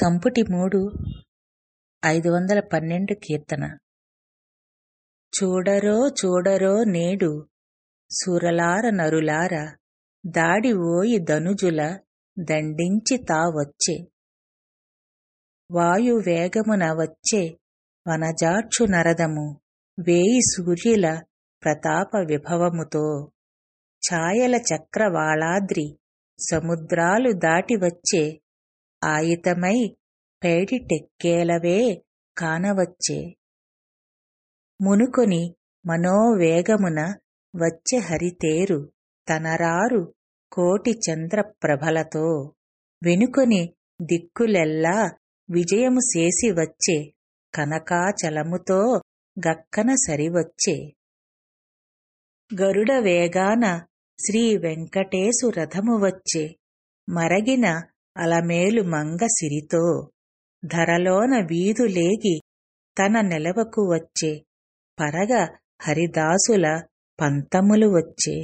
సంపుటి మూడు ఐదు వందల పన్నెండు కీర్తన. చూడరో చూడరో నేడు సురలార నరులార దాడి ఓయి ధనుజుల దండించి తా వచ్చే. వాయు వేగమున వచ్చే వనజాక్షు నరదము వేయి సూర్యుల ప్రతాప విభవముతో. ఛాయల చక్రవాళాద్రి సముద్రాలు దాటి వచ్చే ఆయుధమై పేడిటెక్కేలవే కానవచ్చే. మునుకొని మనోవేగమున వచ్చె హరితేరు తనరారు కోటి చంద్రప్రభలతో వెనుకొని దిక్కులెల్లా విజయము చేసి వచ్చే కనకాచలముతో గక్కన సరివచ్చే. గరుడ వేగాన శ్రీ రథము వచ్చే. మరగిన అలమేలు మంగ సిరితో ధరలోన వీధులేగి తన నెలవకు వచ్చే. పరగ హరిదాసుల పంతములు వచ్చే.